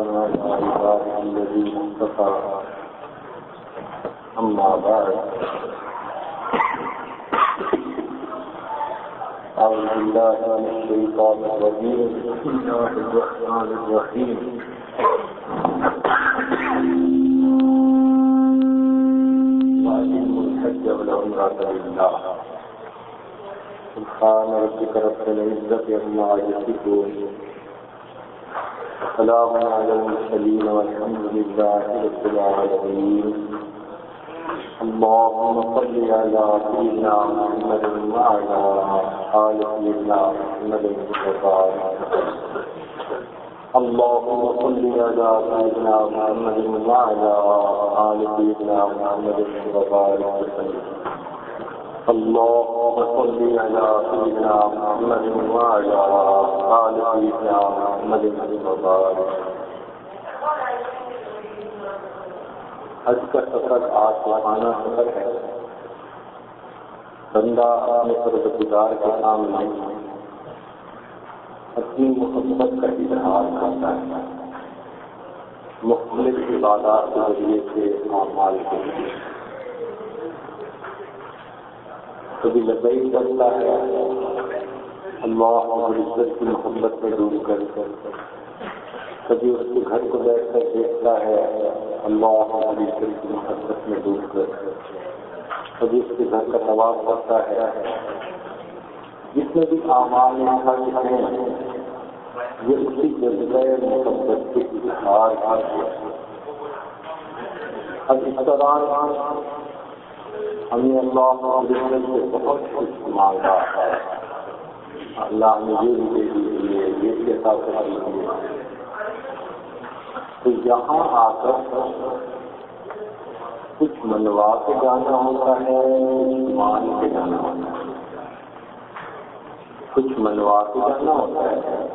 على عباده الذين اصطفى أما بعد أعوذ بالله من الشيطان الرجيم بسم الله الرحمن الرحيم وأتم الحج والعمرة لله سبحان ربك رب العزة عما يصفون وسلام على المرسلين والحمد لله رب العالمين. اللهم صل على سيدنا محمد وعلى آل سيدنا محمد وبارك اللهم صل على سيدنا محمد وعلى آل سيدنا محمد وبارك وسلم. اللهم صل على سيدنا محمد وعلى آل سيدنا محمد وبارك. حج کا سفر آسمانہ سفر ہے۔ بندہ اپنے پروردگار کے سامنے اپنی محبت کا اظہار کرتا ہے۔ مختلف عبادات کے ذریعے سے اعمال کے لیے کبھی لبئی کرتا ہے۔ اللہ اور عزت کی محبت میں ڈوب کر کبھی اس کے گھر کو بیٹھ کر دیکھتا ہے۔ اللہ اور عزت کی محبت میں ڈوب کر کبھی اس کے گھر کا طواف کرتا ہے۔ جتنے بھی اعمال ہیں، یہ اسی جذبہ محبت کے اظہار اب اس دوران ہمیں اللہ عزت سے بہت کچھ مانگا ہے۔ اللہ نے یہ بھی دے دیجیے یہ دیجیے تو یہاں آ کر کچھ منوا کے جانا ہوتا ہے مان کے جانا ہوتا ہے۔ کچھ منوا کے جانا ہوتا ہے،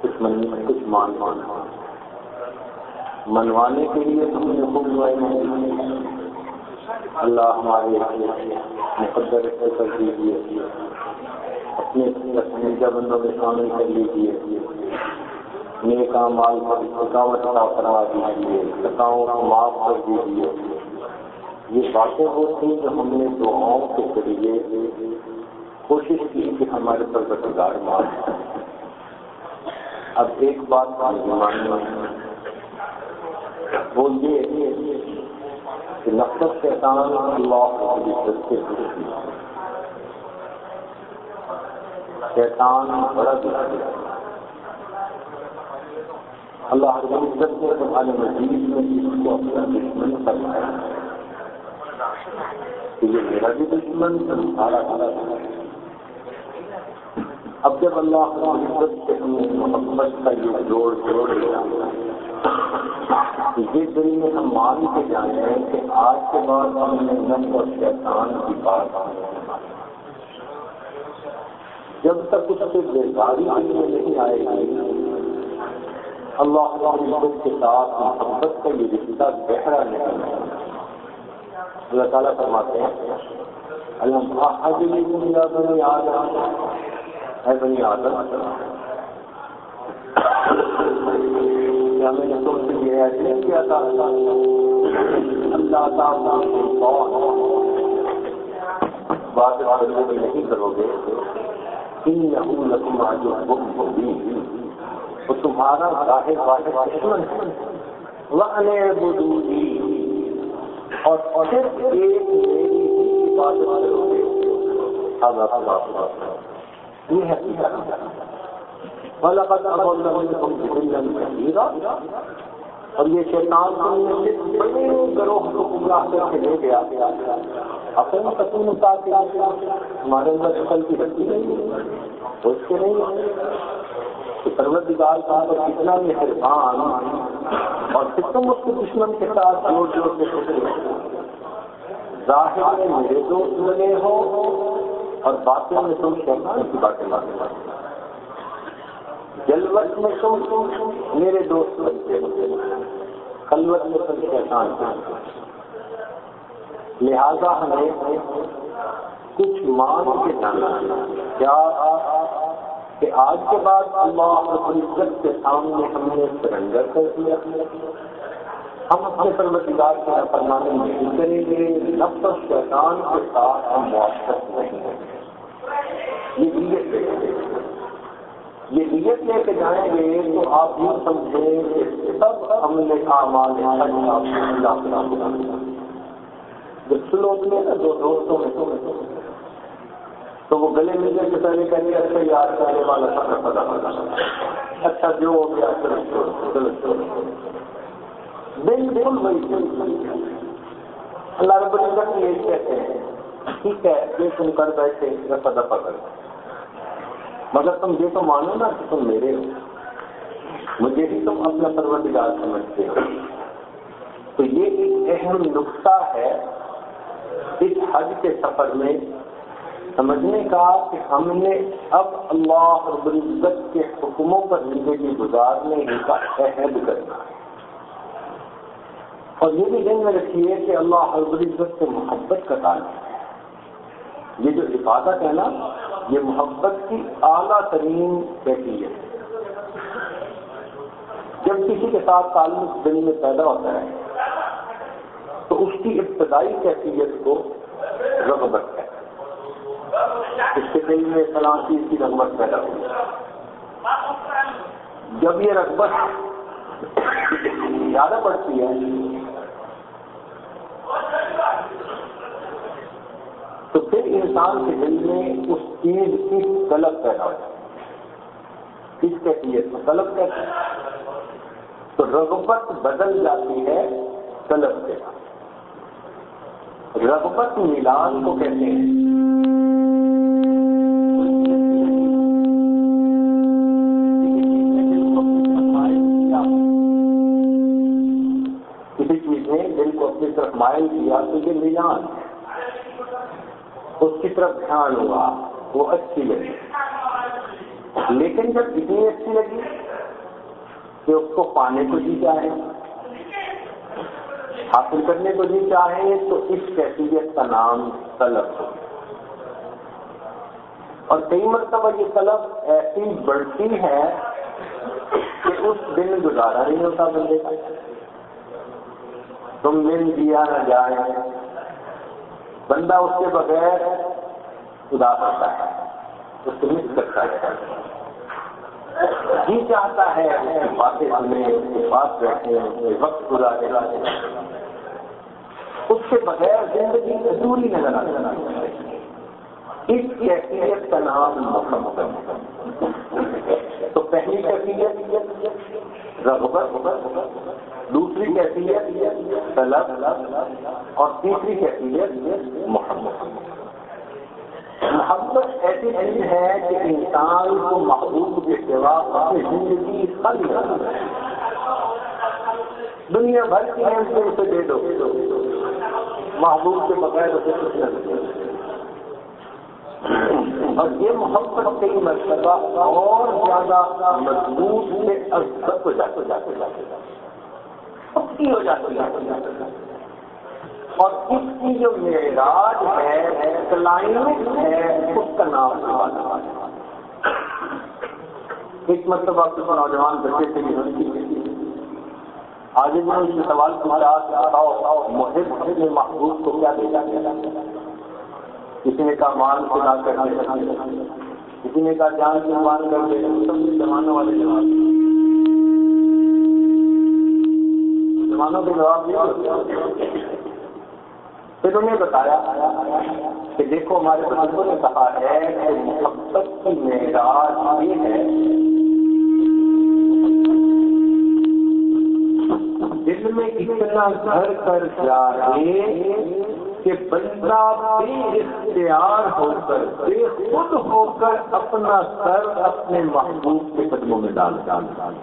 کچھ من، کچھ مان مانا منوانے کے لیے ہم نے خوب اللہ ہمارے مقدر سے کر دیجیے، اپنے پسندیدہ بندوں میں شامل کر لیجیے، نیک مال پر تھکاوٹ ادا کروا دیجیے تھکاؤں کو معاف کر دیجیے۔ یہ باتیں ہوتی ہیں جو ہم نے دعاؤں کے ذریعے کوشش کی کہ ہمارے پر بردار مار اب ایک بات ماننا وہ یہ کہ نفرت شیطان اللہ کی عزت سے خوشی شیطان بڑا دکھ اللہ کی عزت نے تمہارے مزید میں اس کو اپنا دشمن کروایا کہ یہ میرا بھی دشمن تمہارا بڑا اب جب اللہ کی عزت سے ہم نے کا یہ جوڑ جوڑ لیا یہ دل میں ہم مان کے جانے ہیں کہ آج کے بعد ہم نے اور شیطان کی بات جب تک اس سے بیداری آنے میں نہیں آئے گی، اللہ عزت کے ساتھ محبت کا یہ رشتہ گہرا نہیں ہے۔ اللہ تعالیٰ فرماتے ہیں اللہ بنی آدم؟ ہے بنی آدم میں نے تم سے یہ ایسے کیا تھا؟ اللہ تعالیٰ بات نہیں کرو گے۔ ان جو حکم ہوگی وہ تمہارا واحد دشمن اور صرف ایک میری ہی کرو گے۔ ہاں، ہاں، ہاں، یہ ہے۔ وَلَقَدْ أَضَلَّهُمْ ضِلًّا كَثِيرًا۔ اور یہ شیطان ہم نے بڑے گروہ کو گمراہ کر کے لے گیا۔ اپنے قسم مطابق ہمارے اندر عقل کی رکھی نہیں اس کے نہیں کہ پروردگار صاحب اور کتنا یہ حرفان اور کتنا اس کے دشمن کے ساتھ جوڑ جوڑ کے سوچے ظاہر میں میرے دوست لگے ہو اور باتیں میں تم شیطان کی باتیں مانگے جلوت میں تم میرے دوست بنتے خلوت میں تم شیطان لہذا ہمیں کچھ مان کے جانا کیا؟ کہ آج کے بعد اللہ عزت کے سامنے ہم نے سرنڈر کر دیا۔ ہم اپنے پروتگار کے فرمانے نہیں کریں گے۔ نفس شیطان کے ساتھ ہم موافقت نہیں ہیں یہ نیت یہ نیت لے کے جائیں گے تو آپ یہ سمجھیں کہ سب ہم نے کام جب سلو میں دو دوستوں میں تو وہ گلے ملنے سے پہلے کہیں گے اچھا یاد کرنے والا سب پتا پتا اچھا جو ہو گیا اچھا بالکل وہی اللہ رب العزت یہی کہتے ہیں، ٹھیک ہے، یہ تم کر بیٹھے رفا دفا کر مگر تم یہ تو مانو نا کہ تم میرے ہو۔ مجھے ہی تم اپنا پروردگار سمجھتے ہو۔ تو یہ ایک اہم نقطہ ہے اس حج کے سفر میں۔ سمجھنے کا کہ ہم نے اب اللہ رب العزت کے حکموں پر زندگی گزارنے کا عہد کرنا ہے۔ اور یہ بھی دن میں رکھیے کہ اللہ رب العزت سے محبت کا تعلق ہے۔ یہ جو حفاظت ہے نا، یہ محبت کی اعلیٰ ترین کہتی ہے۔ جب کسی کے ساتھ تعلق دل میں پیدا ہوتا ہے، تو اس کی ابتدائی کیفیت کو رغبت ہے۔ اس کے دل میں فلاں چیز کی رغبت پیدا ہوئی۔ جب یہ رغبت زیادہ بڑھتی ہے تو پھر انسان کے دل میں اس چیز کی طلب پیدا ہو کس کیفیت میں طلب کہتے ہیں تو رغبت بدل جاتی ہے طلب کے رغبت ملان کو کہتے ہیں۔ کسی چیز نے دل کو پھر طرف مائل کیا تو یہ میلان اس کی طرف دھیان ہوا، وہ اچھی لگی۔ لیکن جب اتنی اچھی لگی کہ اس کو پانے کو جی چاہے، حاصل کرنے کو جی چاہے، تو اس کیفیت کا نام طلب ہو۔ اور کئی مرتبہ یہ طلب ایسی بڑھتی ہے کہ اس دن گزارا نہیں ہوتا بندے کا۔ تم مل دیا نہ جائے بندہ اس کے بغیر خدا کرتا ہے، اس کو مس کرتا ہے۔ جی چاہتا ہے باتیں سنیں بات بیٹھے وقت گزارے۔ اس کے بغیر زندگی ادھوری نظر آتی اس کیفیت کا نام محمد۔ تو پہلی کیفیت رغبت۔ دوسری کیفیت طلب۔ اور تیسری کیفیت محبت۔ محبت ایسی چیز ہے کہ انسان کو محبوب کے سوا اپنی زندگی خل دنیا بھر کی ہے سے اسے دے دو۔ محبوب کے بغیر اسے کچھ نہ اور یہ محبت کئی مرتبہ اور زیادہ مضبوط سے ازت کو جاتے جاتے جاتے جاتے پکی ہو جاتی ہے۔ اور اس کی جو معراج ہے کلائمیٹ ہے، اس کا نام ایک مطلب آپ کو نوجوان بچے سے آج میں اس سے سوال پوچھا محب نے محبوب کو کیا دے جاتا کسی نے کہا مان کو نہ کرنا کسی نے کہا جان سے مان کر دے۔ سب زمانوں والے جواب مسلمانوں کے جواب دیا پھر انہیں بتایا کہ دیکھو ہمارے بزرگوں نے کہا ہے کہ محبت کی معراج یہ ہے دل میں اتنا گھر کر جائے کہ بندہ بے اختیار ہو کر، بے خود ہو کر اپنا سر اپنے محبوب کے قدموں میں ڈال ڈال ڈال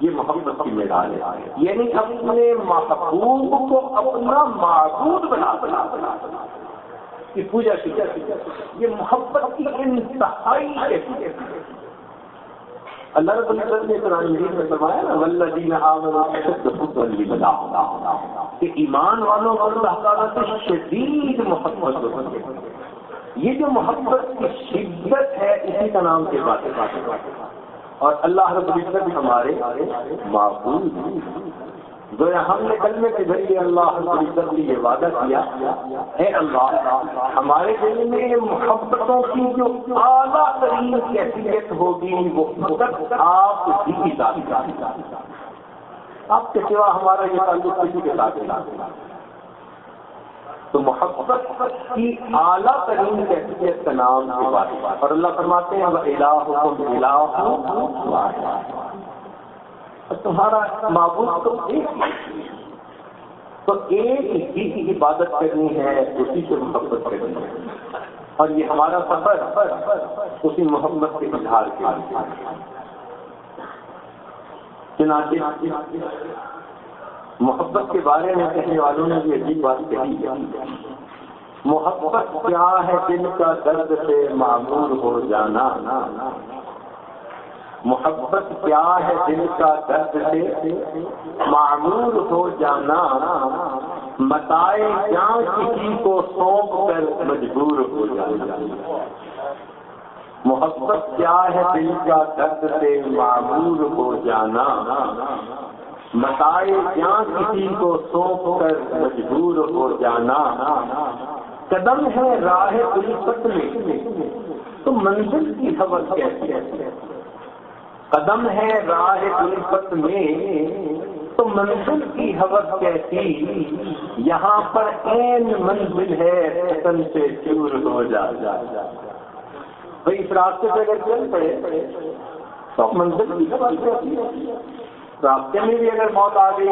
یہ محبت کی میدان ہے۔ یعنی اپنے محبوب کو اپنا معبود بنا بنا بنا کی پوجا کی یہ محبت کی انتہائی اللہ رب العزت نے قرآن مجید میں فرمایا نا والذین آمنوا اشد حبا کہ ایمان والوں اور اللہ تعالیٰ سے شدید محبت ہوتی ہے۔ یہ جو محبت کی شدت ہے، اسی کا نام کے باتیں اور اللہ رب العزت ہمارے معقول جو ہم نے کلمے کے ذریعے اللہ رب العزت نے یہ وعدہ کیا۔ اے اللہ، ہمارے دل میں محبتوں کی جو اعلیٰ ترین کیفیت ہوگی، وہ محبت آپ ہی آپ کے سوا ہمارا یہ تعلق کسی کے ساتھ تو محبت کی اعلیٰ ترین کیفیت کا نام اور اللہ فرماتے ہیں تمہارا معبود تو ایک تو ایک ہی کی عبادت کرنی ہے، اسی سے محبت کرنی ہے۔ اور یہ ہمارا سفر اسی محبت کے اظہار کے چنانچہ محبت کے بارے میں کہنے والوں نے بھی عجیب بات کہی محبت کیا ہے دل کا درد سے معمول ہو جانا۔ محبت کیا ہے دل کا درد سے؟ معمول ہو جانا بتائے جہاں کسی کو سونپ کر مجبور ہو جانا۔ محبت کیا ہے دل کا درد سے؟ معمول ہو جانا۔ بتائے کیا کسی کو سونپ کر مجبور ہو جانا۔ قدم ہے راہ الفت میں۔ تو منزل کی خبر کیسی ہے؟ قدم ہے راہ الفت میں، تو منزل کی حوث کیسی؟ یہاں پر این منزل ہے تن سے چور ہو جا۔ جا بھائی، اس راستے سے اگر چل پڑے، تو منزل کی خبر کیسی؟ راستے میں بھی اگر موت آ گئی،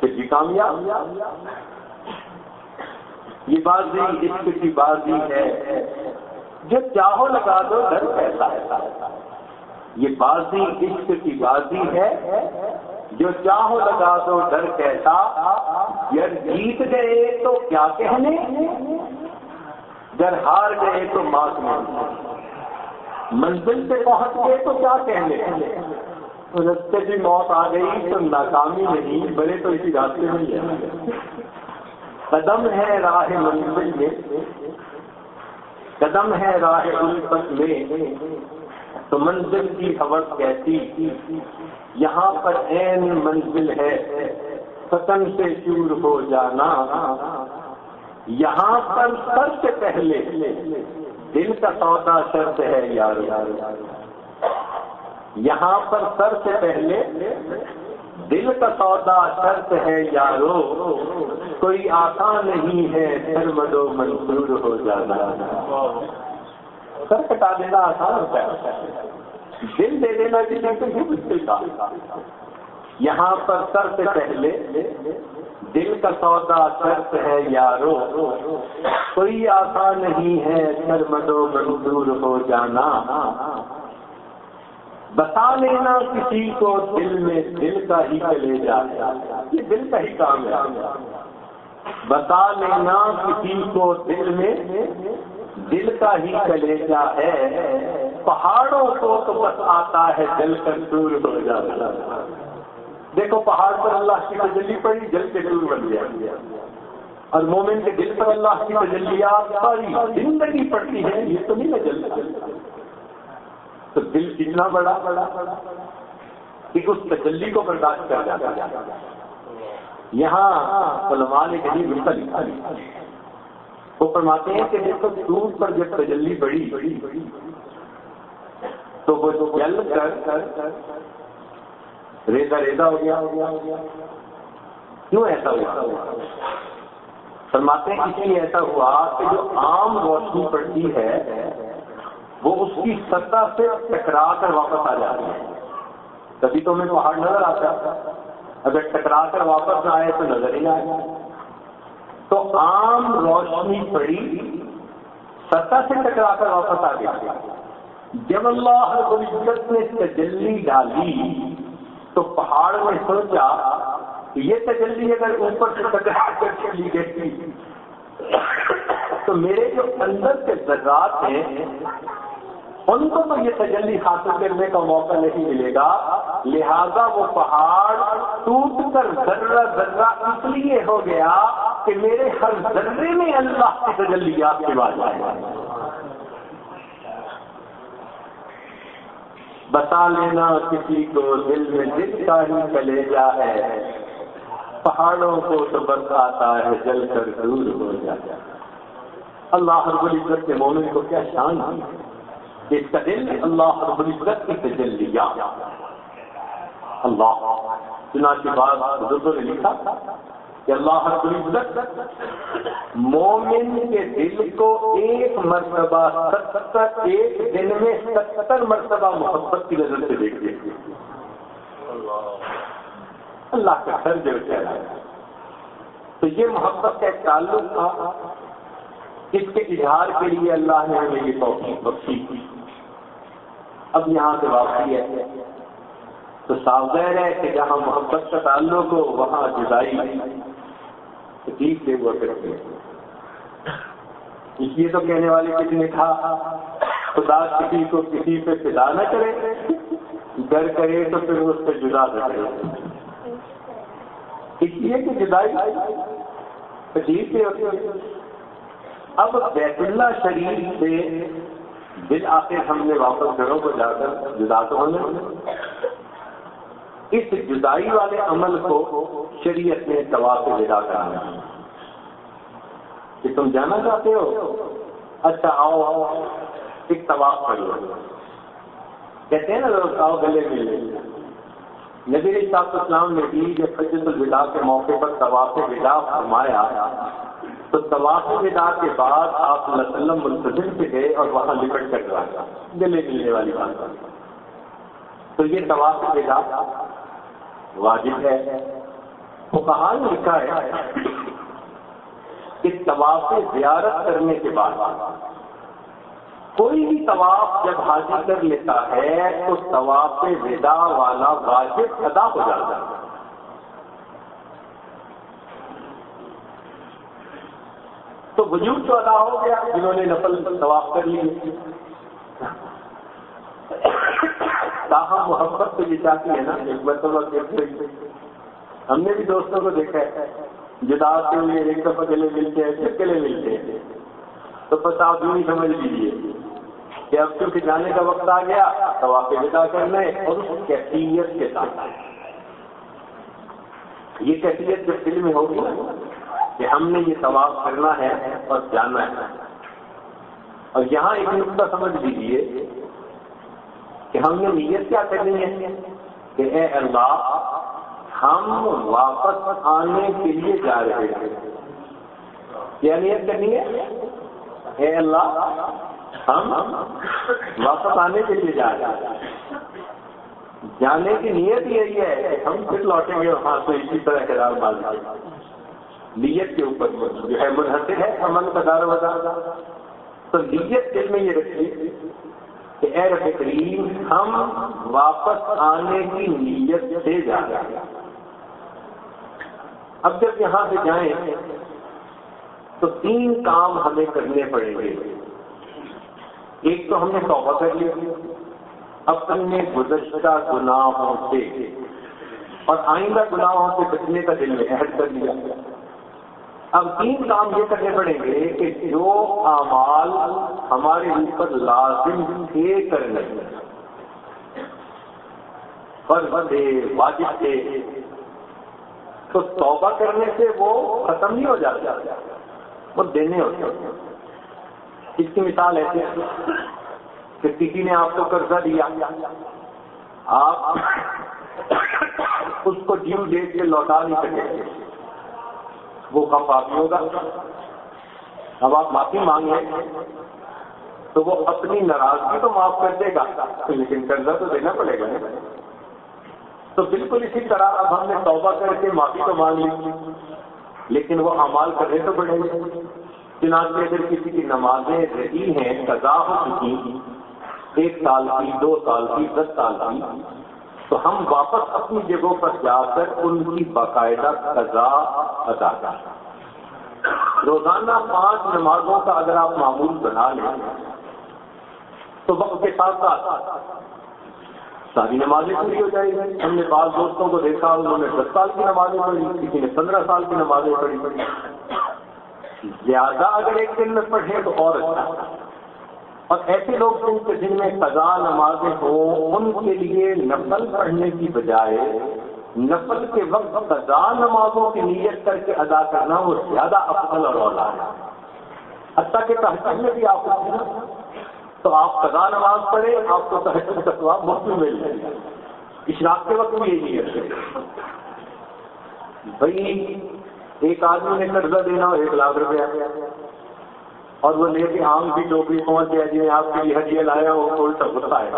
پھر بھی کامیاب۔ یہ بازی عشق کی بازی ہے۔ جو چاہو لگا دو، گھر پیسہ یہ بازی، عشق کی بازی ہے۔ جو چاہو لگا دو ڈر کیسا جب جیت گئے تو کیا کہنے؟ جب ہار گئے تو مات میں۔ منزل پہ پہنچ گئے تو کیا کہنے؟ رستے کی موت آ گئی تو ناکامی نہیں، بڑے تو اسی راستے میں ہی قدم ہے راہ منزل میں۔ قدم ہے راہ الفت میں، تو منزل کی حوث کیسی؟ یہاں پر این منزل ہے فتن سے چور ہو جانا۔ یہاں پر سب سے پہلے، دل کا سودا شرط ہے یار۔ یہاں پر سر سے پہلے دل کا سودا شرط ہے یارو، کوئی آسان نہیں ہے سر مدو منظور ہو جانا۔ سر کٹا دینا آسان ہوتا ہے۔ دل دے دینا جی کسی کا یہاں پر سر سے پہلے، دل کا سودا شرط ہے یارو۔ کوئی آسان نہیں ہے سر مدو منظور ہو جانا۔ بتا لینا کسی کو دل میں دل کا ہی چلے جاتا یہ دل کا ہی کام ہے۔ بتا لینا کسی کو دل میں دل کا ہی کلیجا ہے۔ پہاڑوں کو تو بس آتا ہے دل کر دور ہو جاتا دیکھو پہاڑ پر اللہ کی تجلی پڑی، جل کے دور بن گیا۔ اور مومن کے دل پر اللہ کی تجلیات ساری زندگی پڑتی ہے، یہ تو نہیں میں جلتا تو دل کتنا بڑا بڑا کہ اس تجلی کو برداشت کر جاتا یہاں علماء نے کہیں بالکل لکھا لکھا وہ فرماتے ہیں کہ دیکھو، دور پر جب تجلی بڑی بڑی بڑی تو وہ جل کر ریزا ریزا ہو گیا۔ ہو گیا ہو گیا کیوں ایسا ہوا؟ فرماتے ہیں اس لیے ایسا ہوا کہ جو عام روشنی پڑتی ہے وہ اس کی سطح سے ٹکرا کر واپس آ جاتی ہے۔ کبھی تو ہمیں پہاڑ نظر آتا اگر ٹکرا کر واپس نہ آئے تو نظر ہی نہ آئے۔ تو عام روشنی پڑی سطح سے ٹکرا کر واپس آ گیا جب اللہ عزت نے تجلی ڈالی تو پہاڑ میں سوچا یہ تجلی اگر اوپر سے ٹکرا کر چلی گئی تو میرے جو اندر کے ذرات ہیں ان کو تو یہ تجلی حاصل کرنے کا موقع نہیں ملے گا، لہذا وہ پہاڑ ٹوٹ کر ذرہ ذرہ اس لیے ہو گیا کہ میرے ہر ذرے میں اللہ کی تجلیات کے بعد آئے۔ بتا لینا کسی کو دل میں دل کا ہی چلے جا ہے، پہاڑوں کو تو بس آتا ہے، جل کر دور ہو جاتا اللہ رب العزت کے مومن کو کیا شان ہے۔ اس کا دل اللہ رب العزت کی تجلیہ اللہ۔ چنانچہ بعد بزرگوں نے لکھا کہ اللہ رب العزت مومن کے دل کو ایک مرتبہ ستر، ایک دن میں ستر مرتبہ محبت کی نظر سے دیکھتے اللہ کا گھر جو کہہ رہا ہے۔ تو یہ محبت کا ایک تعلق تھا۔ اس کے اظہار کے لیے اللہ نے ہمیں یہ توفیق بخشی۔ کی اب یہاں سے واپسی ہے۔ تو ظاہر ہے کہ جہاں محبت کا تعلق ہو، وہاں جدائی۔ تکلیف سے ہوا کرتے ہیں اس لیے تو کہنے والے کسی نے کہا خدا کسی کو کسی پہ فدا نہ کرے۔ ڈر کرے تو پھر اس سے جدا نہ کرے۔ اس لیے کہ جدائی۔ تکلیف سے ہوتی ہے اب بیت اللہ شریف سے دل آخر ہم نے واپس گھروں کو جا کر جدا تو ہونے اس جدائی والے عمل کو شریعت نے دوا سے جدا کرانا کہ تم جانا چاہتے ہو؟ اچھا آؤ آؤ ایک طواف کر لو کہتے ہیں نا، لوگ، آؤ، گلے ملے نبی صاحب اسلام نے بھی جب فجت الوداع کے موقع پر طواف ودا فرمایا تو طواف ودا کے بعد آپ صلی اللہ منتظر سے گئے اور وہاں لپٹ کر رہا گلے ملنے والی بات۔ تو یہ طواف ودا واجب ہے۔ وہ کہاں لکھا ہے کہ طواف زیارت کرنے کے بعد کوئی بھی طواف جب حاضر کر لیتا ہے تو طواف ودا والا واجب ادا ہو جاتا ہے۔ تو وجود تو ادا ہو گیا، جنہوں نے نفل طواف کر لی۔ تاہم محبت تو یہ چاہتی ہے نا ایک مرتبہ ہم نے بھی دوستوں کو دیکھا ہے، جدا کے ہوئے ایک دفعہ گلے ملتے ہیں، پھر گلے ملتے ہیں۔ تو بس آپ یوں ہی سمجھ لیجیے کہ اب کیونکہ جانے کا وقت آ گیا تو آپ ودا کرنے اور اس کیفیت کے ساتھ۔ یہ کیفیت جب دل میں ہوگی نا کہ ہم نے یہ طواف کرنا ہے اور جانا ہے۔ اور یہاں ایک نقطہ سمجھ لیجیے کہ ہم نے نیت کیا کرنی ہے کہ اے اللہ، ہم واپس آنے کے لیے جا رہے ہیں۔ کیا نیت کرنی ہے؟ اے اللہ، ہم واپس آنے کے لیے جا رہے ہیں۔ جانے کی نیت یہی ہے کہ ہم پھر لوٹیں گے وہاں سے اسی طرح کے دار نیت کے اوپر جو ہے منحصر ہے، امن کا دار بازار تو نیت دل میں یہ رکھیے کہ اے رب کریم، ہم واپس آنے کی نیت سے جا رہے ہیں۔ اب جب یہاں سے جائیں، تو تین کام ہمیں کرنے پڑیں گے۔ ایک تو ہم نے توبہ کر لیا اپنے گزشتہ گناہوں سے اور آئندہ گناہوں سے بچنے کا دل میں عہد کر لیا۔ اب تین کام یہ کرنے پڑیں گے کہ جو اعمال ہمارے اوپر لازم تھے کرنے۔ پر بندے، واجب تھے۔ تو توبہ کرنے سے وہ ختم نہیں ہو جاتا وہ دینے ہوتے اس کی مثال ایسے کہ کسی نے آپ کو قرضہ دیا، آپ اس کو ڈیو ڈیٹ سے لوٹا نہیں سکے۔ وہ کب معافی ہوگا۔ اب آپ معافی مانگیں تو وہ اپنی ناراضگی تو معاف کر دے گا، لیکن قرضہ تو دینا پڑے گا تو بالکل اسی طرح اب ہم نے توبہ کر کے معافی تو مانگ لی، لیکن وہ امال کرنے تو پڑے۔ گا چنانچہ اگر کسی کی نمازیں رہی ہیں سزا ہو چکی، ایک سال کی، دو سال کی، دس سال کی تو ہم واپس اپنی جگہوں پر جا کر ان کی باقاعدہ سزا ادا کر روزانہ پانچ نمازوں کا اگر آپ معمول بنا لیں، تو وقت کے ساتھ ساتھ ساری نمازیں پوری ہو جائیں گی۔ ہم نے بعض دوستوں کو دیکھا، انہوں نے دس سال کی نمازیں پڑھی، کسی نے پندرہ سال کی نمازیں پڑھی۔ زیادہ اگر ایک دن میں پڑھیں تو اور اچھا۔ اور ایسے لوگ جن کے دن میں سزا نمازیں ہوں، ان کے لیے نفل پڑھنے کی بجائے نفل کے وقت سزا نمازوں کی نیت کر کے ادا کرنا وہ زیادہ افضل اور اولا ہے۔ حتیٰ کہ تحقیق میں بھی آپ تو آپ سزا نماز پڑھیں، آپ کو تحقیق کا سواب میں مل جائے۔ گا اشراق کے وقت بھی یہی ہے۔ بھائی، ایک آدمی نے قرضہ دینا ہو ایک لاکھ روپیہ۔ اور وہ لے کے آم کی ٹوکری پہنچ گیا جی آپ کے لیے ہڈیاں لایا وہ الٹا غصہ ہے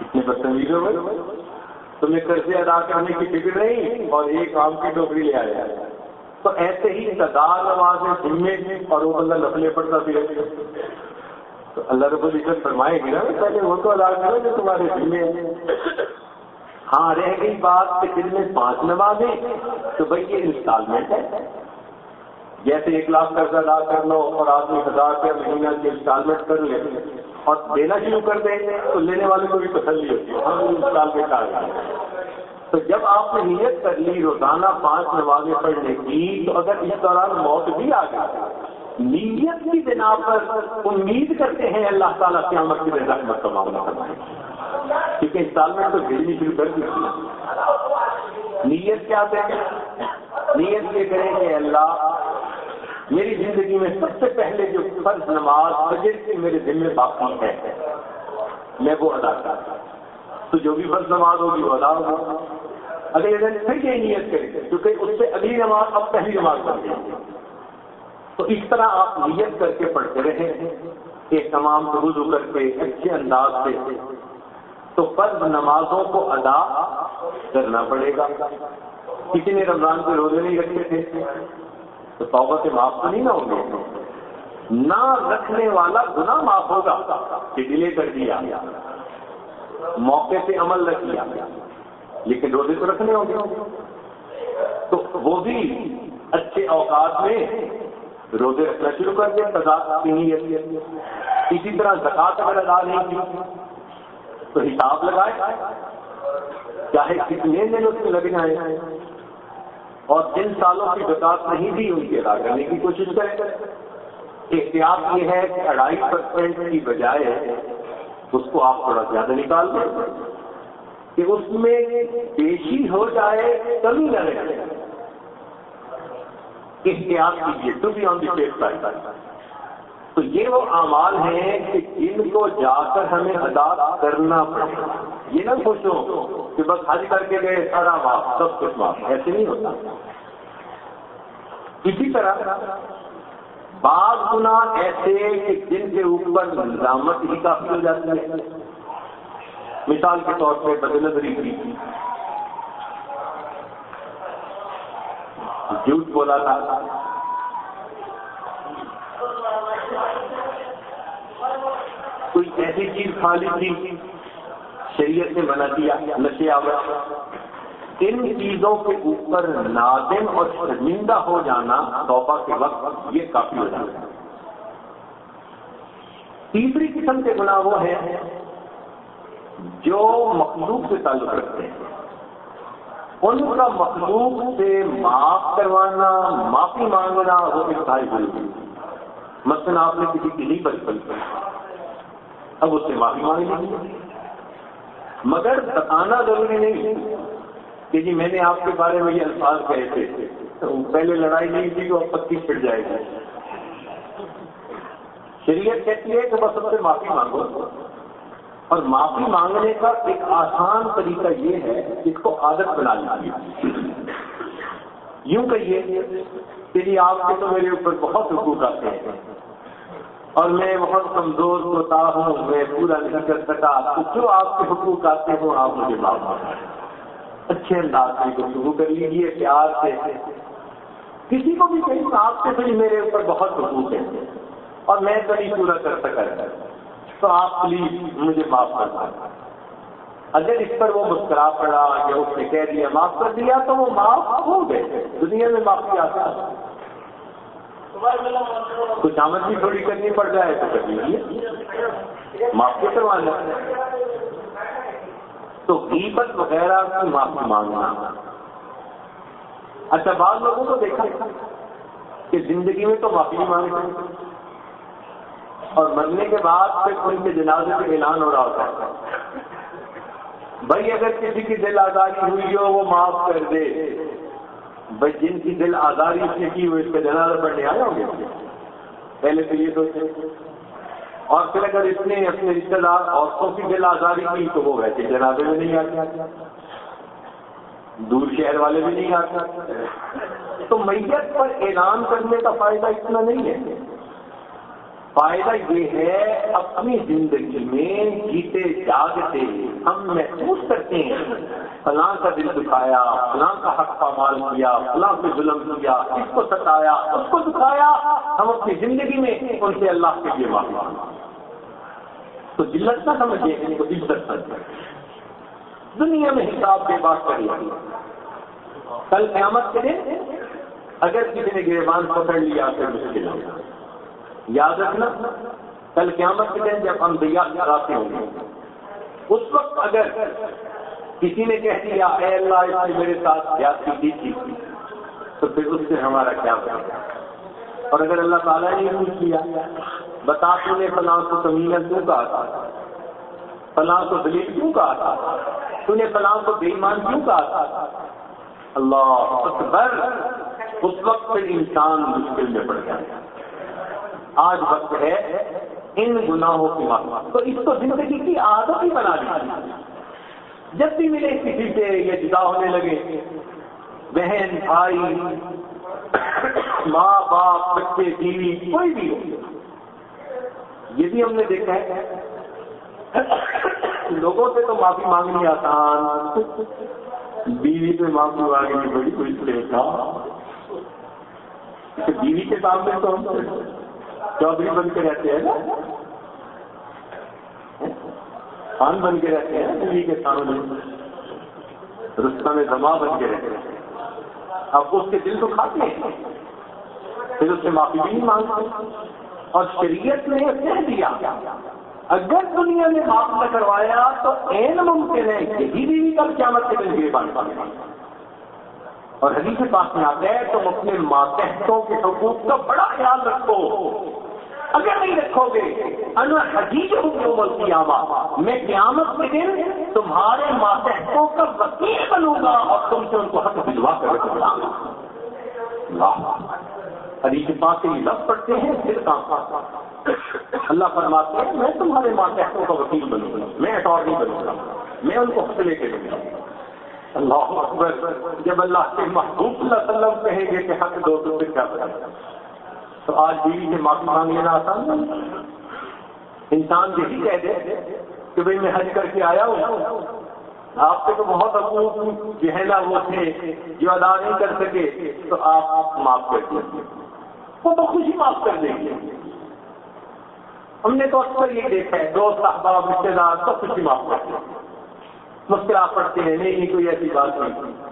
اتنے بدتمیز ہو گئے۔ تمہیں قرضے ادا کرنے کی فکر نہیں، اور ایک آم کی ٹوکری لے آیا تو ایسے ہی سدا نماز ذمے اور وہ بندہ نفلے پڑتا بھی تو اللہ رب العزت فرمائے گی نا، پہلے وہ تو ادا کرو جو تمہارے دل میں ہاں رہ گئی بات کہ دل میں پانچ نمازیں تو بھائی یہ انسٹالمنٹ ہے۔ جیسے ایک لاکھ قرض ادا کر لو اور آدمی ہزار روپیہ مہینہ کی انسٹالمنٹ کر لے اور دینا شروع کر دیں تو لینے والے کو بھی تسلی ہوتی ہے۔ ہم انسٹال کے کار تو جب آپ نے نیت کر لی، روزانہ پانچ نمازیں پڑھنے کی، تو اگر اس دوران موت بھی آ گئی، نیت کی بنا پر امید کرتے ہیں اللہ تعالیٰ کی آمد کی رحمت کا معاملہ کرنا کیونکہ انسٹالمنٹ تو بھیجنی شروع کر دی۔ نیت کیا کریں نیت یہ کریں کہ اللہ میری زندگی میں سب سے پہلے جو فرض نماز فجر کی میرے دل میں باقی ہے، میں وہ ادا کرتا تو جو بھی فرض نماز ہوگی وہ ادا ہوگا۔ اگلے دن پھر یہ نیت کریں کیونکہ اس سے اگلی نماز اب پہلی نماز کر دیں تو اس طرح آپ نیت کر کے پڑھتے رہے کہ تمام وضو کر کے اچھے انداز سے۔ تو فرض نمازوں کو ادا کرنا پڑے گا۔ کسی نے رمضان کے روزے نہیں رکھے تھے۔ تو توبہ سے معاف تو نہیں نہ ہوں گے نہ رکھنے والا گناہ معاف ہوگا کہ ڈیلے کر دیا۔ موقع سے عمل رکھ لیا لیکن روزے تو رکھنے ہوں گے۔ تو وہ بھی اچھے اوقات میں روزے رکھنا شروع کر دیں کی اسی طرح زکات اگر ادا نہیں کی، تو حساب لگائے چاہے کتنے دن اس میں لگ جائیں۔ اور جن سالوں کی زکات نہیں دی ان کی ادا کرنے کی کوشش کریں۔ احتیاط یہ ہے کہ اڑائی پرسینٹ کی بجائے اس کو آپ تھوڑا زیادہ نکال دیں کہ اس میں بیشی ہو جائے، کمی نہ رہے۔ احتیاط کیجیے to be on the safe side تو یہ وہ اعمال ہیں کہ جن کو جا کر ہمیں ادا کرنا پڑے۔ یہ نہ سوچو کہ بس حج کر کے گئے سارا معاف سب کچھ معاف ایسے نہیں ہوتا۔ اسی طرح بعض گنا ایسے کہ جن کے اوپر نظامت ہی کافی ہو جاتی ہے۔ مثال کے طور پہ بدنظری کی۔ جھوٹ بولا تھا۔ کوئی ایسی چیز کھا لی تھی شریعت نے بنا دیا نشے آگا ان چیزوں کے اوپر نادم اور شرمندہ ہو جانا توبہ کے وقت یہ کافی ہو جاتا ہے۔ تیسری قسم کے گناہ وہ ہیں جو مخلوق سے تعلق رکھتے ہیں۔ ان کا مخلوق سے معاف کروانا، معافی مانگنا وہ انتہائی ضروری مثلاً آپ نے کسی کی نہیں بچپن اب اس سے معافی مانگ لی مگر بتانا ضروری نہیں کہ جی میں نے آپ کے بارے میں یہ الفاظ کہے تھے۔ پہلے لڑائی نہیں تھی وہ پکی پھٹ جائے گی۔ شریعت کہتی ہے کہ بس سب سے معافی مانگو۔ اور معافی مانگنے کا ایک آسان طریقہ یہ ہے جس کو عادت بنا لیجیے۔ یوں کہیے کہ جی آپ کے تو میرے اوپر بہت حقوق آتے ہیں۔ اور میں بہت کمزور ہوتا ہوں، میں پورا نہیں کر سکا تو جو آپ کے حقوق آتے ہوں آپ مجھے معاف اچھے انداز سے گفتگو کر لیجیے پیار سے۔ کسی کو بھی کہیں آپ سے بھی میرے اوپر بہت حقوق ہیں۔ اور میں کبھی پورا کر سکا تو آپ پلیز مجھے معاف کر دیں۔ اگر اس پر وہ مسکرا پڑا یا اس نے کہہ دیا، معاف کر دیا، تو وہ معاف ہو گئے۔ دنیا میں معافی آتا کچھ آمد بھی تھوڑی کرنی پڑ جائے تو کر لیجیے۔ معافی کروانا تو غیبت وغیرہ کی معافی مانگنا۔ اچھا بعض لوگوں کو دیکھا کہ زندگی میں تو معافی نہیں مانگتے۔ اور مرنے کے بعد پھر ان کے جنازے سے اعلان ہو رہا ہوتا ہے۔ بھائی، اگر کسی کی دل آزادی ہوئی ہو، وہ معاف کر دے۔ بھائی جن کی دل آزادی اس نے کی وہ اس کا جنازہ پڑھنے آئے ہوں گے؟ پہلے تو یہ سوچے۔ اور پھر اگر اس نے اپنے رشتے دار عورتوں کی دل آزادی کی، تو وہ ویسے جنازے میں نہیں آتے۔ دور شہر والے بھی نہیں آتے۔ تو میت پر اعلان کرنے کا فائدہ اتنا نہیں ہے۔ فائدہ یہ ہے، اپنی زندگی میں جیتے جاگتے ہم محسوس کرتے ہیں، فلاں کا دل دکھایا، فلاں کا حق پامال کیا، فلاں کو ظلم کیا اس کو ستایا اس کو دکھایا؟ ہم اپنی زندگی میں ان سے اللہ کے لیے معافی تو جلت نہ سمجھے ان کو عزت سمجھے دنیا میں حساب کے بات کریے کل قیامت کے دن اگر کسی نے گربان پکڑ لیا تو مشکل ہوگا۔ یاد رکھنا، کل قیامت کے دن جب ہم دیا کراتے ہوں گے۔ اس وقت اگر کسی نے کہہ دیا، اے اللہ، اس نے میرے ساتھ یاد کی تھی، تو پھر اس سے ہمارا کیا بنے اور اگر اللہ تعالیٰ نے پوچھ لیا بتا تو نے فلاں کو کمینہ کیوں کہا تھا؟ فلاں کو دلیل کیوں کہا تھا؟ تو نے فلاں کو بے ایمان کیوں کہا تھا؟ اللہ اکبر، اس وقت پھر انسان مشکل میں پڑ جائے آج وقت ہے ان گناہوں کی معلومات تو اس کو زندگی کی عادت ہی بنا دی۔ جب بھی ملے کسی سے یہ جدا ہونے لگے، بہن، بھائی، ماں، باپ، بچے، بیوی، کوئی بھی ہو۔ یہ بھی ہم نے دیکھا ہے۔ لوگوں سے تو معافی مانگنی آسان۔ بیوی سے معافی مانگنی بڑی کوئی تھا بیوی کے سامنے تو ہم چودھری بن کے رہتے ہیں نا؟ خان بن کے رہتے ہیں دلی کے سامنے رستہ میں جمع بن کے رہتے ہیں۔ اب اس کے دل تو کھاتے ہیں۔ پھر اس سے معافی بھی نہیں مانگتے۔ اور شریعت نے کہہ دیا، اگر دنیا نے معاف نہ کروایا تو این ممکن ہے یہی بھی کل قیامت کے دن یہ بن پائے اور حدیث پاس میں آتے ہیں تم اپنے ماتحتوں کے حقوق کا بڑا خیال رکھو۔ اگر نہیں رکھو گے حجیج عمر قیامہ میں قیامت کے دن تمہارے ماتحتوں کا وکیل بنوں گا اور تم سے ان کو حق دلوا کر رکھوں گا۔ حدیث پاک کے لفظ پڑھتے ہیں، پھر کام اللہ فرماتے ہیں، میں تمہارے ماتحتوں کا وکیل بنوں گا۔ میں اٹارنی بنوں گا۔ میں ان کو حق لے کے دوں گا۔ اللہ اکبر۔ جب اللہ کے محبوب صلی اللہ علیہ وسلم کہیں گے کہ حق دو تو پھر کیا کریں تو آج بیوی سے معافی مانگ لینا آسان انسان یہی کہہ دے کہ بھائی میں حج کر کے آیا ہوں۔ آپ کے تو بہت حقوق جو ہے نا وہ تھے جو ادا نہیں کر سکے، تو آپ معاف کر دیں۔ وہ تو خوشی معاف کر دیں گے۔ ہم نے تو اکثر یہ دیکھا ہے، دوست، احباب رشتے دار، سب خوشی معاف کر دیں۔ مشکلات پڑتے ہیں، نہیں، کوئی ایسی بات نہیں۔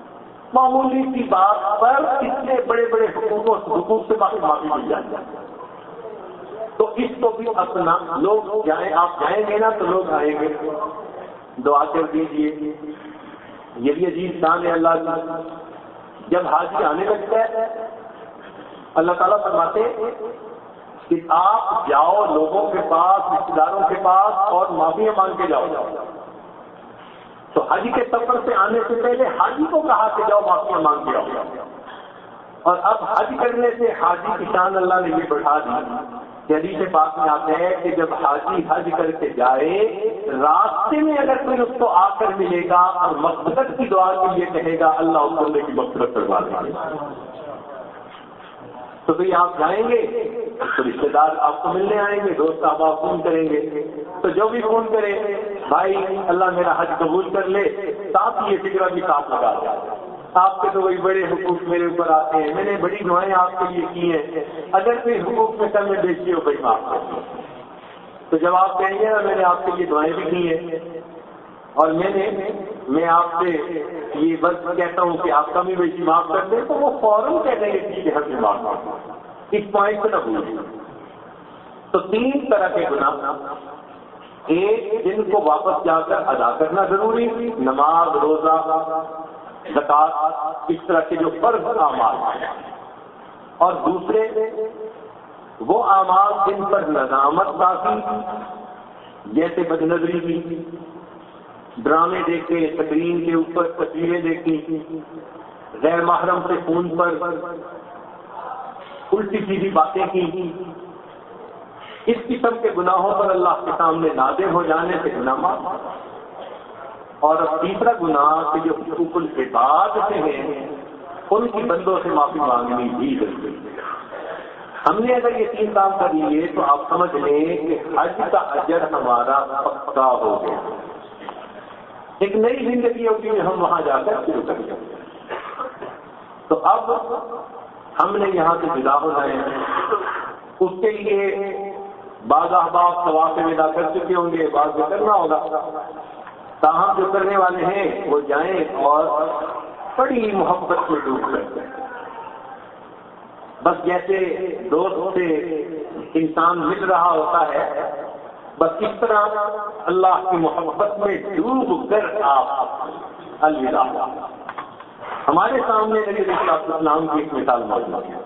معمولی کی بات پر اتنے بڑے بڑے حقوق حقوق سے معافی معافی مل جاتی ہے۔ تو اس کو بھی اپنا لوگ جائیں، آپ جائیں گے نا تو لوگ آئیں گے۔ دعا کر دیجیے یہ بھی عجیب شان ہے اللہ کا جب حاضری آنے لگتا ہے، اللہ تعالیٰ فرماتے کہ آپ جاؤ لوگوں کے پاس رشتے داروں کے پاس اور معافیاں مانگ کے جاؤ جاؤ۔ تو حج کے سفر سے آنے سے پہلے حاجی کو کہا کہ جاؤ معافیاں مانگ کے آؤ اور اب حج کرنے سے حاجی کی شان اللہ نے یہ بڑھا دی جدید سے بات میں آتے ہیں کہ جب حاجی حج کر کے جائے، راستے میں اگر کوئی اس کو آ کر ملے گا اور مقصد کی دعا کے لیے کہے گا، اللہ اس کی مقصد کروا دیں گے تو بھائی آپ جائیں گے، تو رشتے دار آپ کو ملنے آئیں گے، دوست آپ آپ فون کریں گے۔ تو جو بھی فون کرے، بھائی، اللہ میرا حج قبول کر لے، ساتھ یہ فکر بھی ساتھ لگا دیا آپ کے تو وہی بڑے حقوق میرے اوپر آتے ہیں، میں نے بڑی دعائیں آپ کے لیے کی ہیں۔ اگر کوئی حقوق میں کل میں بیچی ہو بھائی معاف کر تو جب آپ کہیں گے نا، میں نے آپ کے لیے دعائیں بھی کی ہیں۔ اور میں نے میں آپ سے یہ بس کہتا ہوں کہ آپ کمی بیشی معاف کر دیں تو وہ فوراً کہہ دیں گے ٹھیک ہے ہم معاف اس پوائنٹ کو نہ بھولیں۔ تو تین طرح کے گناہ۔ ایک دن کو واپس جا کر ادا کرنا ضروری، نماز، روزہ، زکات، اس طرح کے جو فرض اعمال اور دوسرے، وہ اعمال جن پر نظامت کافی جیسے بد نظری کی۔ ڈرامے دیکھے، سکرین کے اوپر تصویریں دیکھی، غیر محرم سے فون پر الٹی سیدھی باتیں کی۔ اس قسم کے گناہوں پر اللہ کے سامنے نازے ہو جانے سے گناہ اور تیسرا گناہ کے جو حقوق العباد سے ہیں، ان کی بندوں سے معافی مانگنی بھی ضروری ہم نے اگر یہ تین کام کر لیے تو آپ سمجھ لیں کہ حج کا اجر ہمارا پکا ہو گیا۔ ایک نئی زندگی ہوگی ہم وہاں جا کر شروع کر دیں تو اب ہم نے یہاں سے جدا ہونا ہے اس کے لیے بعض احباب سواب سے ودا کر چکے ہوں گے، بعض بھی کرنا ہوگا۔ تاہم جو کرنے والے ہیں، وہ جائیں اور بڑی محبت میں ڈوب کر بس جیسے دوست سے انسان مل رہا ہوتا ہے بس اس طرح اللہ کی محبت میں ڈوب کر آپ الوداع۔ ہمارے سامنے نبی علیہ السلام کی ایک مثال موجود ہے۔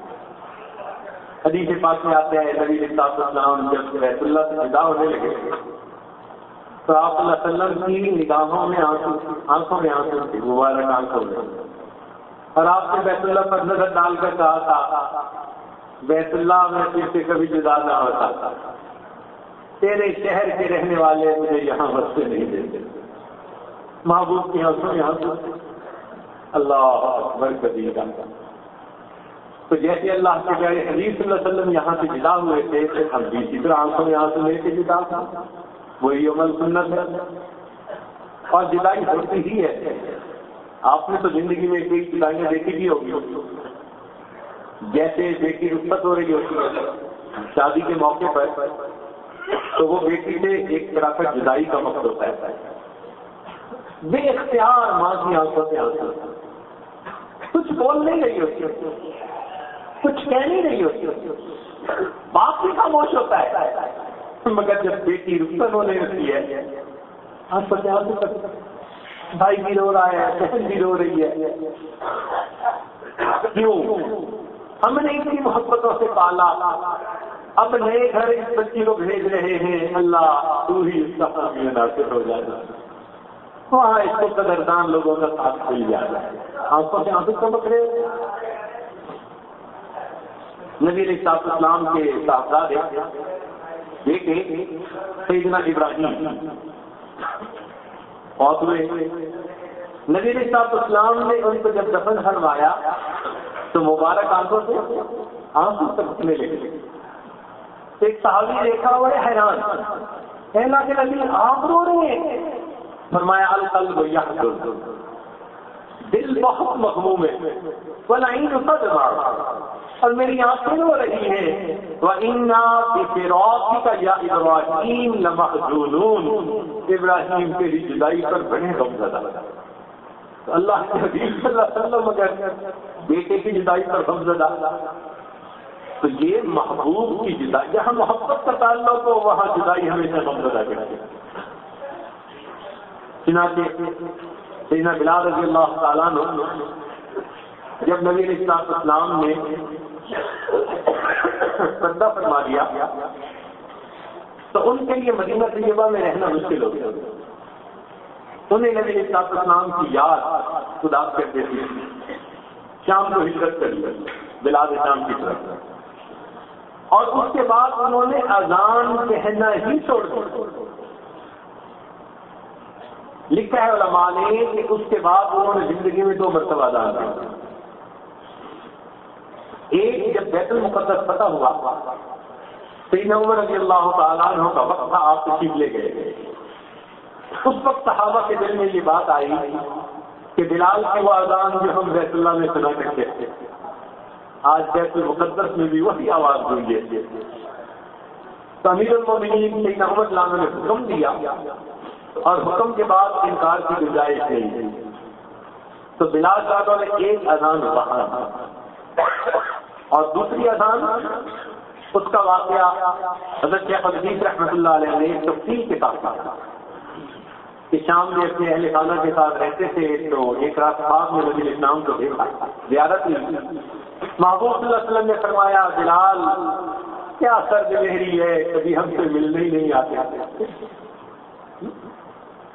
حدیث پاک میں آتے ہیں، نبی علیہ السلام جب بیت اللہ سے جدا ہونے لگے تو آپ اللہ وسلم کی نگاہوں میں آنسو، آنکھوں میں آنسو تھی مبارک آنکھوں میں۔ اور آپ نے بیت اللہ پر نظر ڈال کر کہا تھا، بیت اللہ میں پھر سے کبھی جدا نہ ہوتا۔ تیرے شہر کے رہنے والے مجھے یہاں بستے نہیں دیتے۔ محبوب کی آنکھوں میں آنسو اللہ اکبر کبھی تو جیسے اللہ کے پیارے حدیث صلی اللہ علیہ وسلم یہاں سے جدا ہوئے تھے ہم بھی اسی طرح آنکھوں یہاں سے لے کے جدا تھا وہی عمل سنت ہے۔ اور جدائی ہوتی ہی ہے۔ آپ نے تو زندگی میں کئی جدائیاں دیکھی بھی ہوگی۔ جیسے بیٹی رخصت ہو رہی ہوتی ہے، شادی کے موقع پر تو وہ بیٹی سے ایک طرح کا جدائی کا وقت ہوتا ہے۔ بے اختیار ماں کی آنکھوں سے آنسو۔ کچھ بول نہیں رہی ہوتی۔ کچھ کہہ نہیں رہی ہوتی۔ باپ بھی خاموش ہوتا ہے۔ مگر جب بیٹی رخصت ہونے ہوتی ہے آپ کو کیا بھائی بھی رو رہا ہے بہن بھی رو رہی ہے۔ کیوں؟ ہم نے اتنی محبتوں سے پالا۔ اب نئے گھر اس بچی کو بھیج رہے ہیں۔ اللہ تو ہی اس کا مناسب ہو جائے۔ وہاں اس کو قدردان لوگوں کا ساتھ کھل جاتا ہے آنکھوں سے آنکھ چمک رہے نبی علیہ صاحب اسلام کے صاحبزاد دیکھے سیدنا ابراہیم۔ اور ہوئے۔ نبی علیہ صاحب اسلام نے ان کو جب دفن ہروایا تو مبارک آنکھوں سے آنکھوں تکنے لگے۔ ایک صحابی دیکھا بڑے حیران کہنا کہ نبی، آپ رو رہے ہیں؟ فرمایا، القلب یحزن، دل بہت مخموم ہے ولعین صدر اور میری آنکھیں رو رہی ہیں۔ وَإِنَّا بِفِرَاقِكَ يَا إِبْرَاهِيمُ لَمَحْزُونُونَ ابراہیم تیری جدائی پر بڑے غم زدہ۔ اللہ کے حبیب صلی اللہ علیہ وسلم اگر بیٹے کی جدائی پر غم زدہ۔ تو یہ محبوب کی جدائی جہاں محبت کا تعلق ہو، وہاں جدائی ہمیشہ غم زدہ کرتے ہیں بلال رضی اللہ تعالیٰ نے جب نبی علیہ السلام نے سدا فرما دیا، تو ان کے لیے مدینہ طیبہ میں رہنا مشکل ہو گیا۔ انہیں نبی علیہ السلام کی یاد خدا کرتے تھے۔ شام کو ہجرت کر لیا بلاد شام کی طرف۔ اور اس کے بعد انہوں نے اذان کہنا ہی چھوڑ دیا۔ لکھا ہے علماء نے کہ اس کے بعد انہوں نے زندگی میں دو مرتبہ دان دیا ایک جب بیت المقدس پتہ ہوا سید عمر رضی اللہ تعالیٰ عنہ کا وقت تھا، آپ تشریف لے گئے۔ اس وقت صحابہ کے دل میں یہ بات آئی کہ بلال کی وہ اذان جو ہم بیت اللہ میں سنا کرتے تھے۔ آج بیت المقدس میں بھی وہی آواز ہوئی ہے۔ تو المومنین سید احمد لانا نے حکم دیا۔ اور حکم کے بعد انکار کی گنجائش نہیں تو بلال صاحب نے ایک اذان وہاں اور دوسری اذان، اس کا واقعہ حضرت شیخ الدیف رحمۃ اللہ علیہ نے تفصیل کے ساتھ کہا۔ کہ شام میں اپنے اہل خانہ کے ساتھ رہتے تھے تو ایک رات خواب میں نبی اسلام کو دیکھا۔ زیارت نہیں محبوب صلی اللہ علیہ وسلم نے فرمایا، بلال، کیا سرد مہری ہے؟ کبھی ہم سے ملنے ہی نہیں آتے۔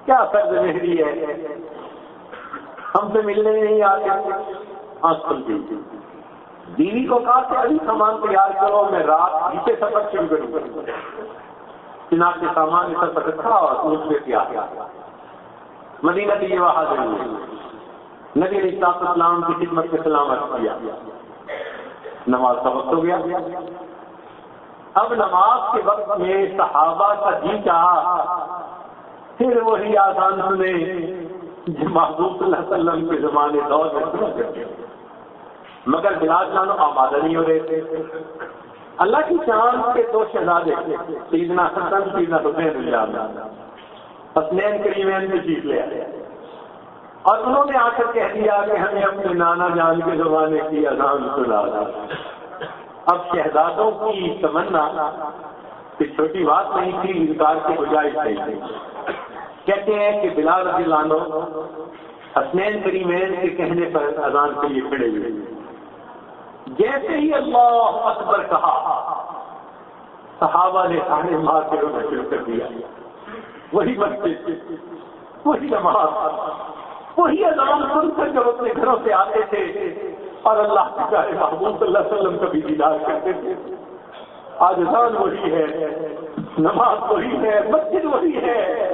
کیا سرد مہری ہے؟ ہم سے ملنے نہیں آتے۔ آنکھ بیوی کو کہا کہ ابھی سامان تیار کرو، میں رات پیچھے سفر شروع کروں۔ گا چناب کے سامان سب رکھا اور اس پہ کیا مدینہ کی یہ وہاں نبی علیہ السلام کی خدمت کے سلامت کیا۔ نماز کا وقت ہو گیا۔ اب نماز کے وقت میں صحابہ کا جی چاہا، پھر وہی آسان سنے۔ جو محبوب صلی اللہ علیہ وسلم کے زمانے دور میں سنا کرتے مگر بلاد جانو آبادہ نہیں ہو رہے۔ تھے اللہ کی چاند کے دو شہزادے، سیدنا حسن، سیدنا حسین حسنین کریمین میں جیت لیا۔ اور انہوں نے آ کر کہہ دیا کہ ہمیں اپنے نانا جان کے زمانے کی اذان سنا اب شہزادوں کی تمنا کہ چھوٹی بات نہیں تھی انکار کی گنجائش نہیں تھی۔ کہتے ہیں کہ بلال رضی عنہ حسنین کریمین کے کہنے پر اذان کے لیے کھڑے ہوئے۔ جیسے ہی اللہ اکبر کہا، صحابہ نے سارے مار کے رونا شروع کر دیا۔ وہی بچے وہی نماز۔ وہی اذان سن کر جب اپنے گھروں سے آتے تھے۔ اور اللہ کے چاہے محبوب صلی اللہ علیہ وسلم کا بھی دیدار کرتے تھے۔ آج اذان وہی ہے، نماز وہی ہے، مسجد وہی ہے۔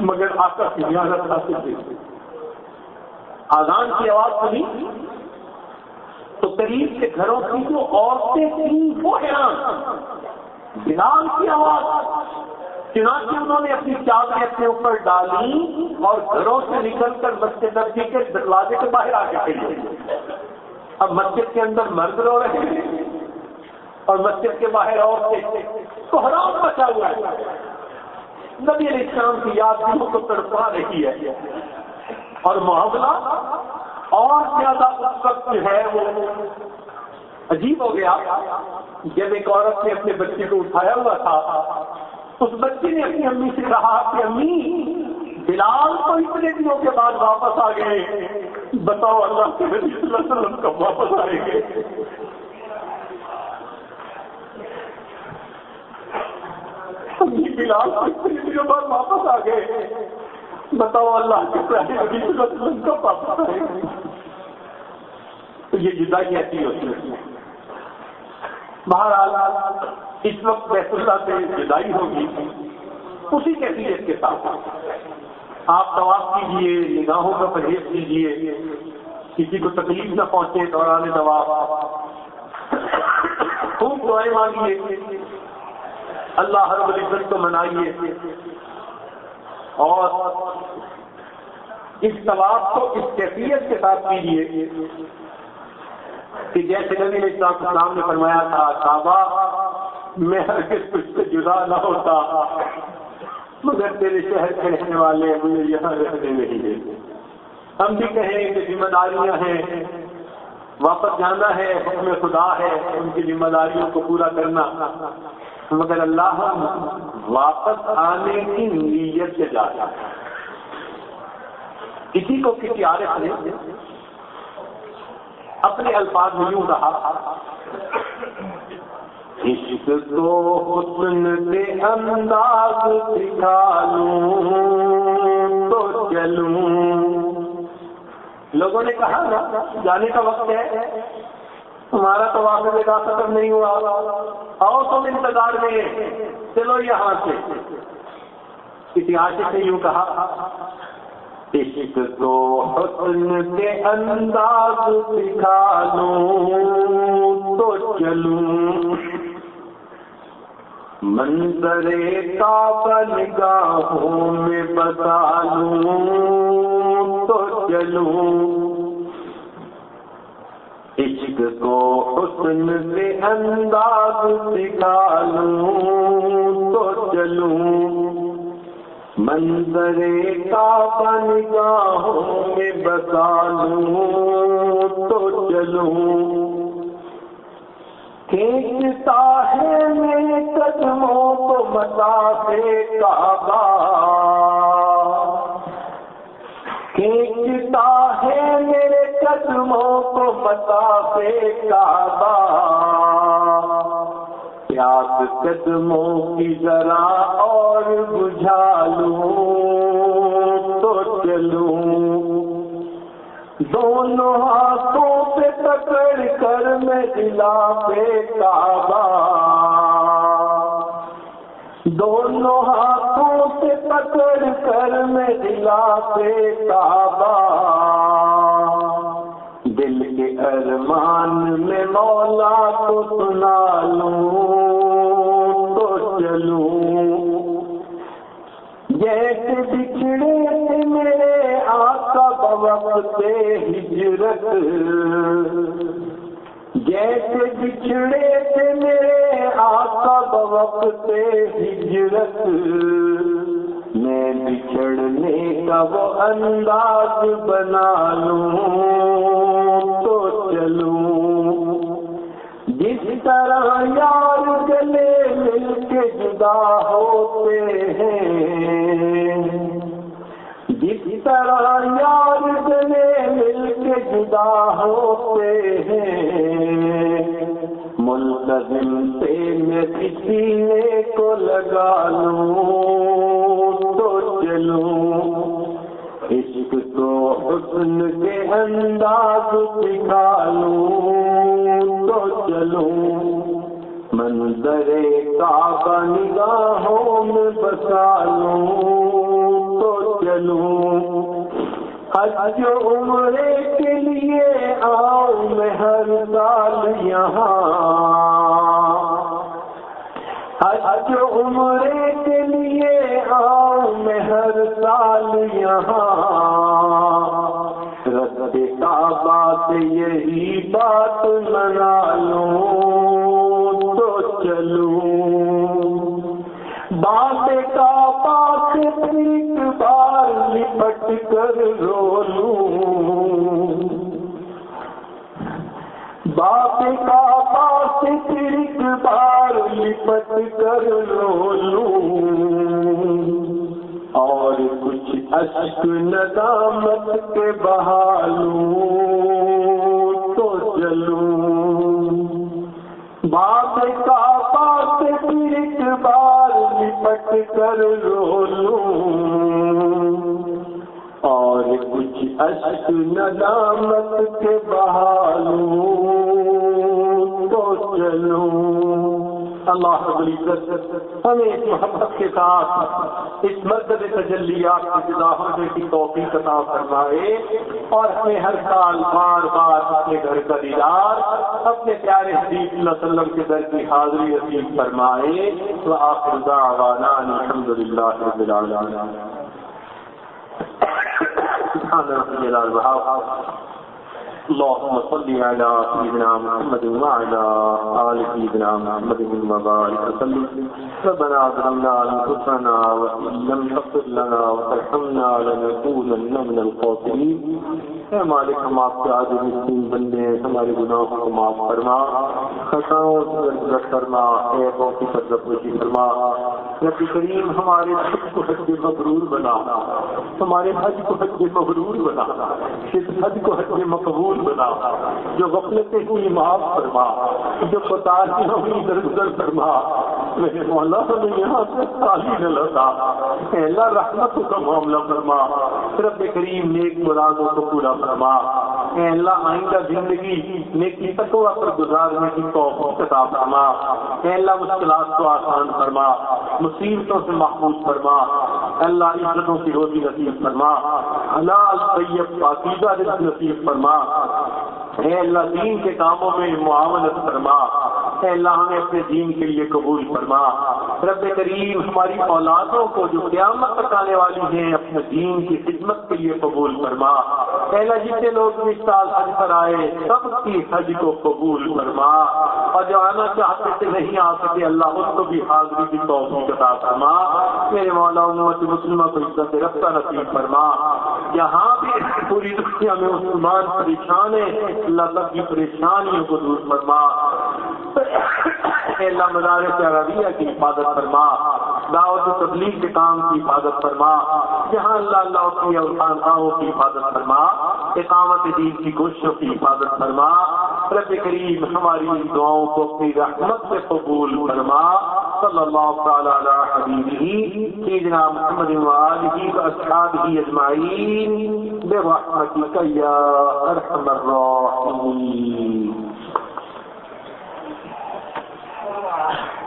مگر آقا کی زیادت حاصل تھی آزان کی آواز سنی؟ تو قریب کے گھروں کی جو عورتیں تھیں، وہ حیران۔ بلال کی آواز۔ چنانچہ انہوں نے اپنی چادریں اپنے اوپر ڈالی اور گھروں سے نکل کر مسجد نبی کے دروازے کے باہر آ کے کھیلے اب مسجد کے اندر مرد رو رہے ہیں اور مسجد کے باہر اور حرام بچا ہوا ہے۔ نبی علیہ السلام کی یاد دلوں کو تڑپا رہی ہے۔ اور معاملہ اور زیادہ اس وقت ہے وہ عجیب ہو گیا جب ایک عورت نے اپنے بچے کو اٹھایا ہوا تھا اس بچے نے اپنی امی سے کہا کہ امی، بلال تو اتنے دنوں کے بعد واپس آ گئے۔ بتاؤ اللہ کے نبی صلی اللہ علیہ وسلم کب واپس آئیں گے؟ امی بلال تو اتنے دنوں بعد واپس آ گئے۔ بتاؤ اللہ کے نبی صلی اللہ علیہ وسلم کب واپس آئیں گے؟ تو یہ جدائی ایسی ہوتی ہے بہرحال، اس وقت بیت اللہ سے جدائی ہوگی۔ اسی کیفیت کے ساتھ۔ آپ طواف کیجیے نگاہوں کا پرہیز کیجیے کسی کو تکلیف نہ پہنچے دوران دوا خوب دعائیں مانگیے۔ اللہ ہر العزت کو منائیے۔ اور اس طواف کو اس کیفیت کے ساتھ کیجیے کہ جیسے نبی نے اسلام نے فرمایا تھا، کعبہ میں ہر کچھ سے جدا نہ ہوتا، مگر تیرے شہر کے رہنے والے مجھے یہاں رہنے نہیں دیتے۔ ہم بھی کہیں کہ ذمہ داریاں ہیں، واپس جانا ہے، حکم خدا ہے ان کی ذمہ داریوں کو پورا کرنا۔ مگر اللہ واپس آنے کی نیت سے جا ہے کسی کو کسی عارف نے اپنے الفاظ میں یوں کہا۔ عشق کو حسن سے انداز سکھا لوں تو چلوں۔ لوگوں نے کہا نا جانے کا وقت ہے۔ تمہارا تو واقع کا ختم نہیں ہوا۔ آؤ تم انتظار میں چلو یہاں سے۔ کسی عاشق نے یوں کہا۔ عشق کو حسن سے انداز سکھا لوں تو چلوں۔ منظر کا نگاہوں میں بتا لوں تو چلوں۔ عشق کو حسن سے انداز سکھا لوں تو چلوں۔ منظر کا نگاہوں میں بتا لوں تو چلوں۔ کھینچتا ہے میرے قدموں کو مسافے کعبہ۔ کھینچتا ہے میرے قدموں کو مسافے کعبہ۔ پیاس قدموں کی ذرا اور بجھا لوں تو چلوں۔ دونوں ہاتھوں سے پکڑ کر میں دلا پہ کعبہ۔ دونوں ہاتھوں سے پکڑ کر میں دلا پہ کعبہ۔ دل کے ارمان میں مولا کو سنا لوں۔ تو چلوں جیسے بچھڑے سے میرے آقا بوقت ہجرت۔ جیسے بچھڑے سے میرے آقا بوقت ہجرت۔ میں بچھڑنے کا وہ انداز بنا لوں تو چلوں۔ جس طرح یار گلے جدا ہوتے ہیں۔ جس طرح یار گلے مل کے جدا ہوتے ہیں۔ ملتظم سے میں کسی کو لگا لوں تو چلوں عشق تو حسن کے انداز نکالوں تو چلوں منظر کعبہ نگاہوں میں بسا لوں تو چلوں۔ حج عمرے کے لیے آؤ میں ہر سال یہاں۔ حج عمرے کے لیے آؤ میں ہر سال یہاں۔ رد کعبہ سے یہی بات منا لوں۔ چلوں۔ بات کا پاس ایک بار لپٹ کر رو لوں۔ باپ کا پاس ایک بار لپٹ کر رو لوں۔ اور کچھ اشک ندامت کے بہالوں تو چلوں باپ کا لپٹ کر رو لوں اور کچھ اشک ندامت اللہ رب العزت ہمیں اس محبت کے ساتھ اس مدد تجلیات کی جدا ہونے کی توفیق عطا فرمائے اور ہمیں ہر سال بار بار اپنے گھر کا دیدار، اپنے پیارے حدیث صلی اللہ علیہ وسلم کے در کی حاضری نصیب فرمائے۔ تو آخر دعوانا الحمد للہ رب العالمین۔ سبحان ربي العظيم اللهم صل على سيدنا محمد وعلى آل سيدنا محمد وبارك وسلم. ربنا ظلمنا أنفسنا وإن لم تغفر لنا وترحمنا لنكونن من الخاسرين. اے مالک ہم آپ کے آج مسکین بندے ہیں، ہمارے گناہوں کو معاف فرما. خطاؤں سے درگزر فرما، عیبوں کی تجربی فرما. رب کریم ہمارے حج کو حج مغرور بنا. ہمارے حج کو حج مغرور بنا. اس حج کو حج مقبول بنا، جو غفلتیں ہوئی معاف فرما، جو کوتاہیاں ہوئی درگزر فرما۔ میرے مولا، ہمیں یہاں سے خالی نہ لگا۔ اللہ، رحمتوں کا معاملہ فرما۔ رب کریم نیک مرادوں کو پورا فرما۔ اے اللہ، آئندہ زندگی نیکی تقوی پر گزارنے کی توفیق عطا فرما۔ اے اللہ، مشکلات کو آسان فرما۔ مصیبتوں سے محفوظ فرما۔ اللہ، عزتوں کی روزی نصیب فرما۔ حلال، طیب، پاکیزہ رزق نصیب فرما۔ اے اللہ، دین کے کاموں میں معاونت فرما۔ اے اللہ، ہمیں اپنے دین کے لیے قبول فرما۔ رب کریم، ہماری اولادوں کو جو قیامت تک آنے والی ہیں، اپنے دین کی خدمت کے لیے قبول فرما۔ اے اللہ جتنے لوگ اس سال حج پر آئے، سب کی حج کو قبول فرما۔ اور جو آنا چاہتے تھے نہیں آ سکے، اللہ اس کو بھی حاضری کی توفیق عطا فرما۔ میرے مولا، امت مسلمہ کو عزت رفتہ نصیب فرما۔ یہاں بھی پوری دنیا میں مسلمان پریشان ہے اللہ تک کی پریشانیوں کو دور فرما۔ اللہ مدارس عربیہ کی حفاظت فرما، دعوت و تبلیغ کے کام کی حفاظت فرما، جہاں اللہ اللہ کی خانقاہوں کی حفاظت فرما، اقامت دین کی کوششوں کی حفاظت فرما، رب کریم ہماری دعاؤں کو اپنی رحمت سے قبول فرما، صلی اللہ تعالی علی حبیبہ سیدنا محمد و آلہ و اصحابہ اجمعین، برحمتک یا ارحم الراحمین۔ 错